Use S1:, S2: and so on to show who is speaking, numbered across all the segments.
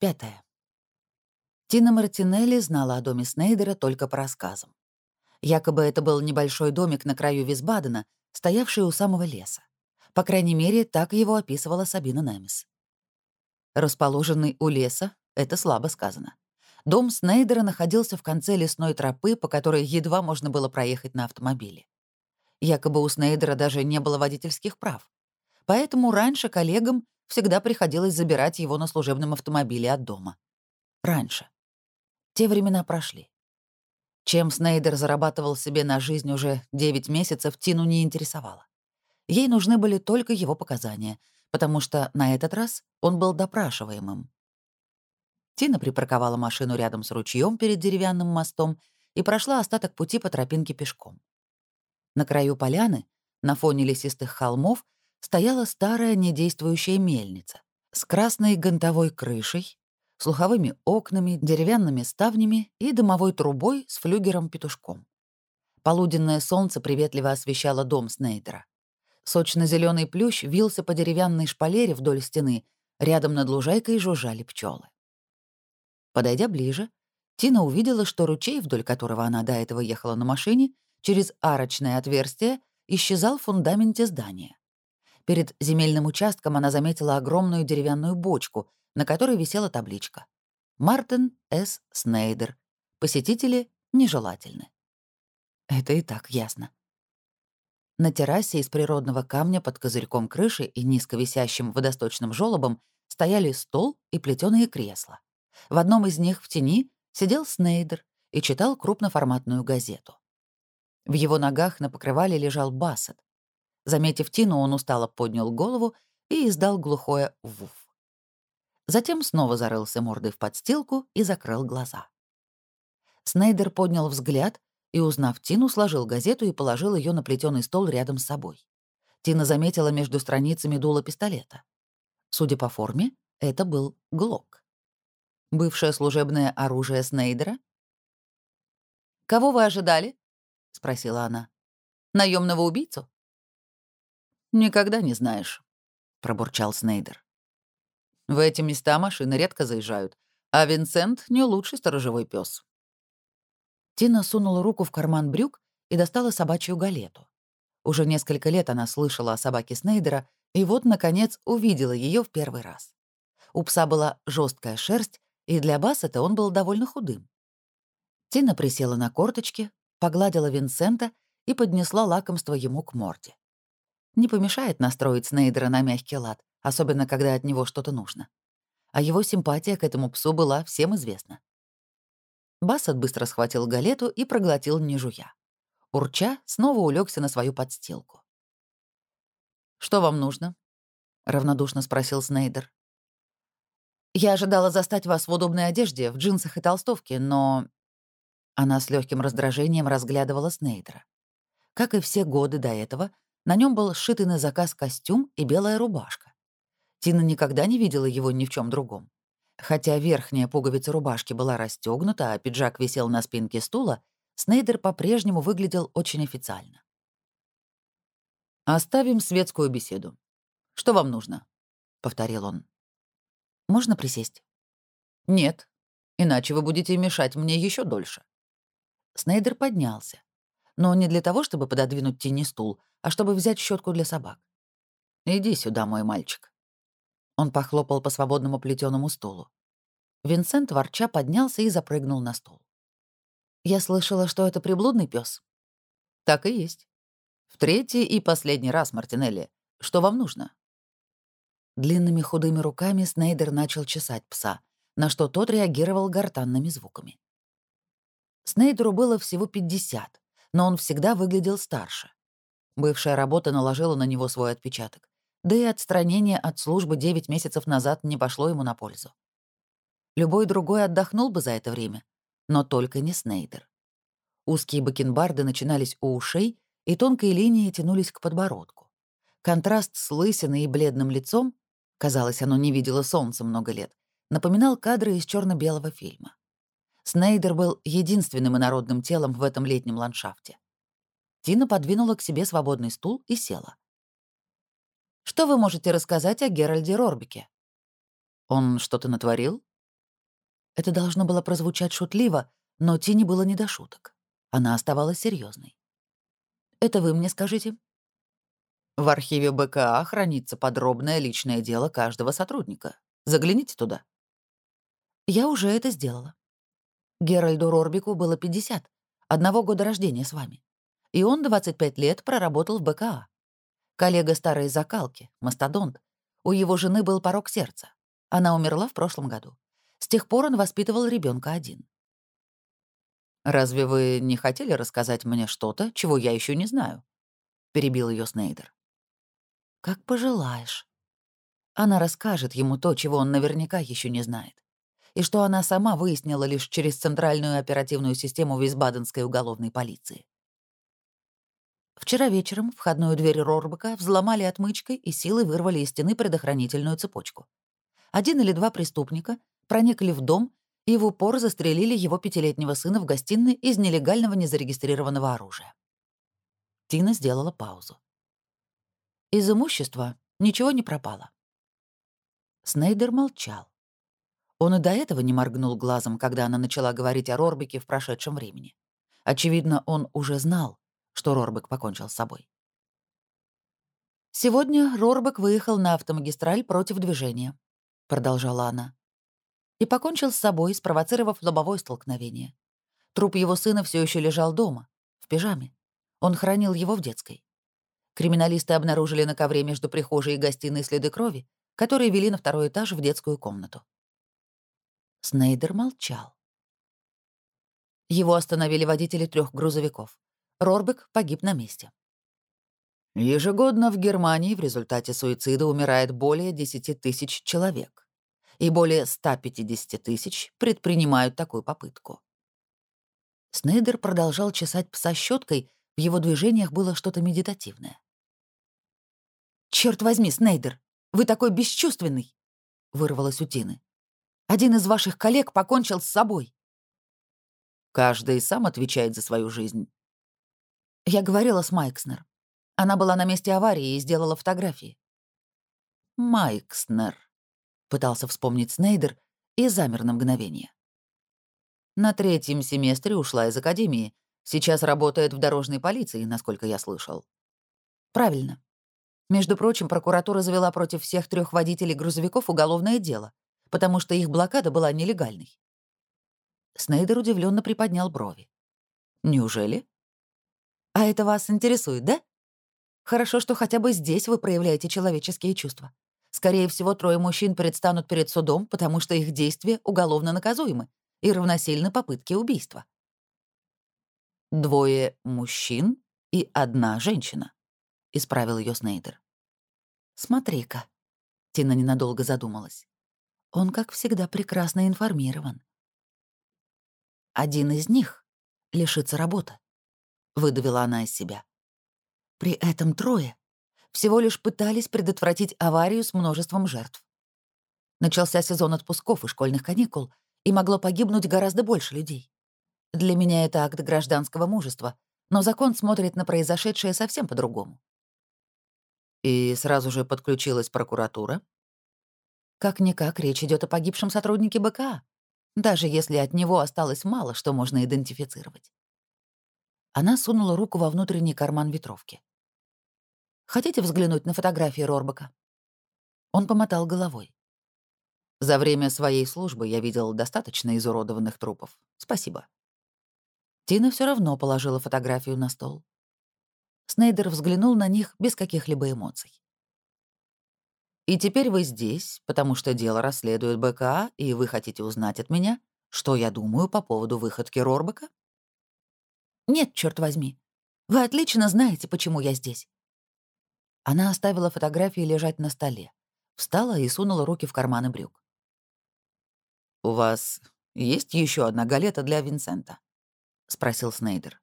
S1: Пятое. Тина Мартинелли знала о доме Снейдера только по рассказам. Якобы это был небольшой домик на краю Висбадена, стоявший у самого леса. По крайней мере, так его описывала Сабина Немес. Расположенный у леса — это слабо сказано. Дом Снейдера находился в конце лесной тропы, по которой едва можно было проехать на автомобиле. Якобы у Снейдера даже не было водительских прав. Поэтому раньше коллегам всегда приходилось забирать его на служебном автомобиле от дома. Раньше. Те времена прошли. Чем Снейдер зарабатывал себе на жизнь уже 9 месяцев, Тину не интересовало. Ей нужны были только его показания, потому что на этот раз он был допрашиваемым. Тина припарковала машину рядом с ручьем перед деревянным мостом и прошла остаток пути по тропинке пешком. На краю поляны, на фоне лесистых холмов, стояла старая недействующая мельница с красной гонтовой крышей, слуховыми окнами, деревянными ставнями и дымовой трубой с флюгером-петушком. Полуденное солнце приветливо освещало дом Снейдера. сочно зеленый плющ вился по деревянной шпалере вдоль стены, рядом над лужайкой жужжали пчелы. Подойдя ближе, Тина увидела, что ручей, вдоль которого она до этого ехала на машине, через арочное отверстие исчезал в фундаменте здания. Перед земельным участком она заметила огромную деревянную бочку, на которой висела табличка. «Мартин С. Снейдер. Посетители нежелательны». Это и так ясно. На террасе из природного камня под козырьком крыши и низко висящим водосточным желобом стояли стол и плетеные кресла. В одном из них в тени сидел Снейдер и читал крупноформатную газету. В его ногах на покрывале лежал Бассет. Заметив Тину, он устало поднял голову и издал глухое «вуф». Затем снова зарылся мордой в подстилку и закрыл глаза. Снейдер поднял взгляд и, узнав Тину, сложил газету и положил ее на плетеный стол рядом с собой. Тина заметила между страницами дуло пистолета. Судя по форме, это был Глок. Бывшее служебное оружие Снейдера? «Кого вы ожидали?» — спросила она. Наемного убийцу?» «Никогда не знаешь», — пробурчал Снейдер. «В эти места машины редко заезжают, а Винсент — не лучший сторожевой пес. Тина сунула руку в карман брюк и достала собачью галету. Уже несколько лет она слышала о собаке Снейдера и вот, наконец, увидела ее в первый раз. У пса была жесткая шерсть, и для Бассета он был довольно худым. Тина присела на корточки, погладила Винсента и поднесла лакомство ему к морде. Не помешает настроить Снейдера на мягкий лад, особенно когда от него что-то нужно. А его симпатия к этому псу была всем известна. Бассет быстро схватил галету и проглотил, не жуя. Урча снова улегся на свою подстилку. «Что вам нужно?» — равнодушно спросил Снейдер. «Я ожидала застать вас в удобной одежде, в джинсах и толстовке, но...» Она с легким раздражением разглядывала Снейдера. Как и все годы до этого, на нем был сшитый на заказ костюм и белая рубашка. Тина никогда не видела его ни в чем другом. Хотя верхняя пуговица рубашки была расстегнута, а пиджак висел на спинке стула, Снейдер по-прежнему выглядел очень официально. «Оставим светскую беседу. Что вам нужно?» — повторил он. «Можно присесть?» «Нет, иначе вы будете мешать мне еще дольше». Снейдер поднялся но не для того, чтобы пододвинуть тени стул, а чтобы взять щетку для собак. «Иди сюда, мой мальчик». Он похлопал по свободному плетеному стулу. Винсент ворча поднялся и запрыгнул на стул. «Я слышала, что это приблудный пес. «Так и есть. В третий и последний раз, Мартинелли. Что вам нужно?» Длинными худыми руками Снейдер начал чесать пса, на что тот реагировал гортанными звуками. Снейдеру было всего 50, но он всегда выглядел старше. Бывшая работа наложила на него свой отпечаток. Да и отстранение от службы 9 месяцев назад не пошло ему на пользу. Любой другой отдохнул бы за это время, но только не Снейдер. Узкие бакенбарды начинались у ушей, и тонкие линии тянулись к подбородку. Контраст с лысиной и бледным лицом, казалось, оно не видело солнца много лет, напоминал кадры из черно белого фильма. Снейдер был единственным инородным телом в этом летнем ландшафте. Тина подвинула к себе свободный стул и села. «Что вы можете рассказать о Геральде Рорбике?» «Он что-то натворил?» Это должно было прозвучать шутливо, но Тине было не до шуток. Она оставалась серьезной. «Это вы мне скажите?» В архиве БКА хранится подробное личное дело каждого сотрудника. Загляните туда. Я уже это сделала. Геральду Рорбику было 50, одного года рождения с вами. И он 25 лет проработал в БКА. Коллега старой закалки, мастодонт. У его жены был порог сердца. Она умерла в прошлом году. С тех пор он воспитывал ребенка один. «Разве вы не хотели рассказать мне что-то, чего я еще не знаю?» — перебил ее Снейдер. «Как пожелаешь». Она расскажет ему то, чего он наверняка еще не знает, и что она сама выяснила лишь через центральную оперативную систему Висбаденской уголовной полиции. Вчера вечером входную дверь Рорбака взломали отмычкой и силой вырвали из стены предохранительную цепочку. Один или два преступника проникли в дом и в упор застрелили его пятилетнего сына в гостиной из нелегального незарегистрированного оружия. Тина сделала паузу. Из имущества ничего не пропало. Снейдер молчал. Он и до этого не моргнул глазом, когда она начала говорить о Рорбике в прошедшем времени. Очевидно, он уже знал, что Рорбек покончил с собой. «Сегодня Рорбек выехал на автомагистраль против движения», — продолжала она, «и покончил с собой, спровоцировав лобовое столкновение. Труп его сына все еще лежал дома, в пижаме. Он хранил его в детской. Криминалисты обнаружили на ковре между прихожей и гостиной следы крови, которые вели на второй этаж в детскую комнату. Снейдер молчал. Его остановили водители трех грузовиков. Рорбек погиб на месте. Ежегодно в Германии в результате суицида умирает более 10 тысяч человек, и более 150 тысяч предпринимают такую попытку. Снейдер продолжал чесать пса щеткой, в его движениях было что-то медитативное. «Черт возьми, Снейдер, вы такой бесчувственный!» — вырвалось у Тины. «Один из ваших коллег покончил с собой». «Каждый сам отвечает за свою жизнь». Я говорила с Майкснер. Она была на месте аварии и сделала фотографии. «Майкснер», — пытался вспомнить Снейдер и замер на мгновение. На третьем семестре ушла из академии. Сейчас работает в дорожной полиции, насколько я слышал. Правильно. Между прочим, прокуратура завела против всех трех водителей грузовиков уголовное дело, потому что их блокада была нелегальной. Снейдер удивленно приподнял брови. «Неужели?» «А это вас интересует, да? Хорошо, что хотя бы здесь вы проявляете человеческие чувства. Скорее всего, трое мужчин предстанут перед судом, потому что их действия уголовно наказуемы и равносильны попытке убийства». «Двое мужчин и одна женщина», — исправил ее Снейдер. «Смотри-ка», — Тина ненадолго задумалась. «Он, как всегда, прекрасно информирован». «Один из них лишится работы», — выдавила она из себя. При этом трое всего лишь пытались предотвратить аварию с множеством жертв. Начался сезон отпусков и школьных каникул, и могло погибнуть гораздо больше людей. Для меня это акт гражданского мужества, но закон смотрит на произошедшее совсем по-другому. И сразу же подключилась прокуратура. Как-никак речь идет о погибшем сотруднике БКА, даже если от него осталось мало, что можно идентифицировать. Она сунула руку во внутренний карман ветровки. «Хотите взглянуть на фотографии Рорбака?» Он помотал головой. «За время своей службы я видел достаточно изуродованных трупов. Спасибо». Тина все равно положила фотографию на стол. Снейдер взглянул на них без каких-либо эмоций. «И теперь вы здесь, потому что дело расследует БКА, и вы хотите узнать от меня, что я думаю по поводу выходки Рорбака?» «Нет, черт возьми. Вы отлично знаете, почему я здесь». Она оставила фотографии лежать на столе, встала и сунула руки в карманы брюк. «У вас есть еще одна галета для Винсента?» — спросил Снейдер.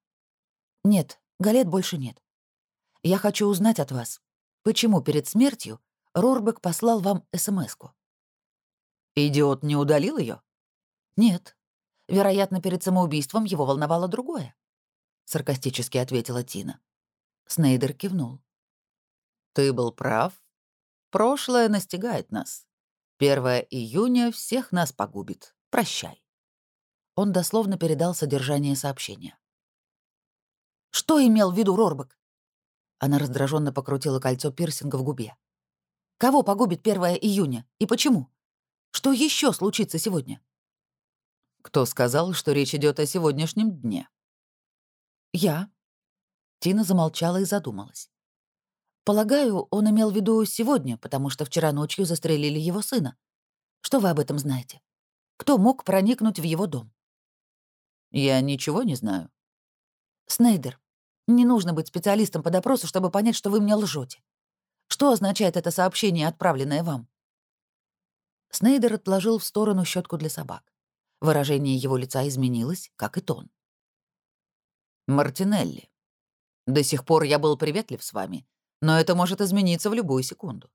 S1: «Нет, галет больше нет. Я хочу узнать от вас, почему перед смертью Рорбек послал вам СМС-ку? Идиот не удалил ее? Нет. Вероятно, перед самоубийством его волновало другое. Саркастически ответила Тина. Снейдер кивнул. Ты был прав. Прошлое настигает нас. 1 июня всех нас погубит. Прощай». Он дословно передал содержание сообщения. «Что имел в виду Рорбак?» Она раздраженно покрутила кольцо пирсинга в губе. «Кого погубит 1 июня и почему? Что еще случится сегодня?»
S2: «Кто сказал, что речь идет о сегодняшнем дне?»
S1: «Я». Тина замолчала и задумалась. «Полагаю, он имел в виду сегодня, потому что вчера ночью застрелили его сына. Что вы об этом знаете? Кто мог проникнуть в его дом?»
S2: «Я ничего не знаю».
S1: «Снейдер, не нужно быть специалистом по допросу, чтобы понять, что вы мне лжете. Что означает это сообщение, отправленное вам?» Снейдер отложил в сторону щетку для собак. Выражение его лица изменилось, как и тон.
S2: «Мартинелли, до сих пор я был приветлив с вами, но это может измениться в любую секунду.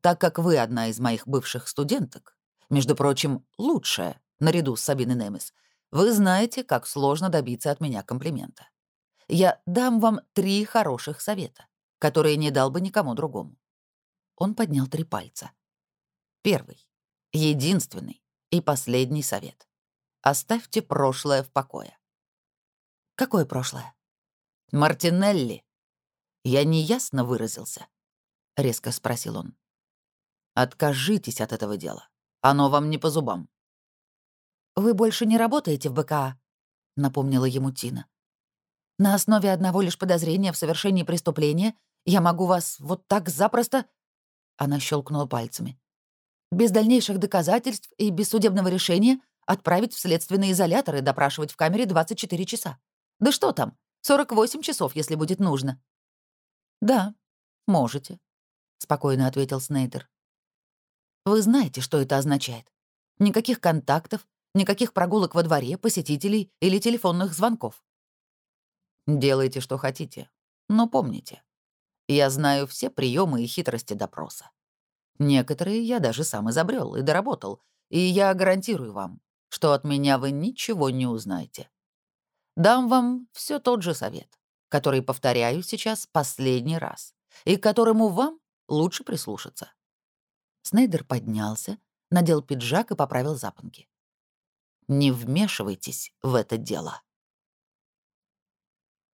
S2: Так как вы одна из моих бывших студенток, между прочим, лучшая, наряду с Сабиной Немес, вы знаете, как сложно добиться от меня комплимента. Я дам вам три хороших совета, которые не дал бы никому другому. Он поднял три пальца. Первый, единственный и последний совет. Оставьте прошлое в покое.
S1: Какое прошлое?
S2: Мартинелли. Я неясно выразился, — резко спросил он. Откажитесь от этого дела. Оно вам не по зубам.
S1: «Вы больше не работаете в БКА», — напомнила ему Тина. «На основе одного лишь подозрения в совершении преступления я могу вас вот так запросто...» Она щелкнула пальцами. «Без дальнейших доказательств и без судебного решения отправить в следственный изолятор и допрашивать в камере 24 часа. Да что там, 48 часов, если будет нужно». «Да, можете», — спокойно ответил Снейдер. «Вы знаете, что это означает. Никаких контактов, никаких прогулок во дворе, посетителей или телефонных звонков».
S2: «Делайте, что хотите, но помните, я знаю все приемы и хитрости допроса. Некоторые я даже сам изобрел и доработал, и я гарантирую вам, что от меня вы ничего не узнаете. Дам вам все тот же совет, который повторяю сейчас последний раз, и к которому вам лучше прислушаться.
S1: Снейдер поднялся, надел пиджак и поправил запонки.
S2: Не вмешивайтесь в это дело.